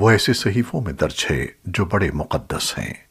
وہ ایسے صحیفوں میں درج ہے جو بڑے مقدس ہیں۔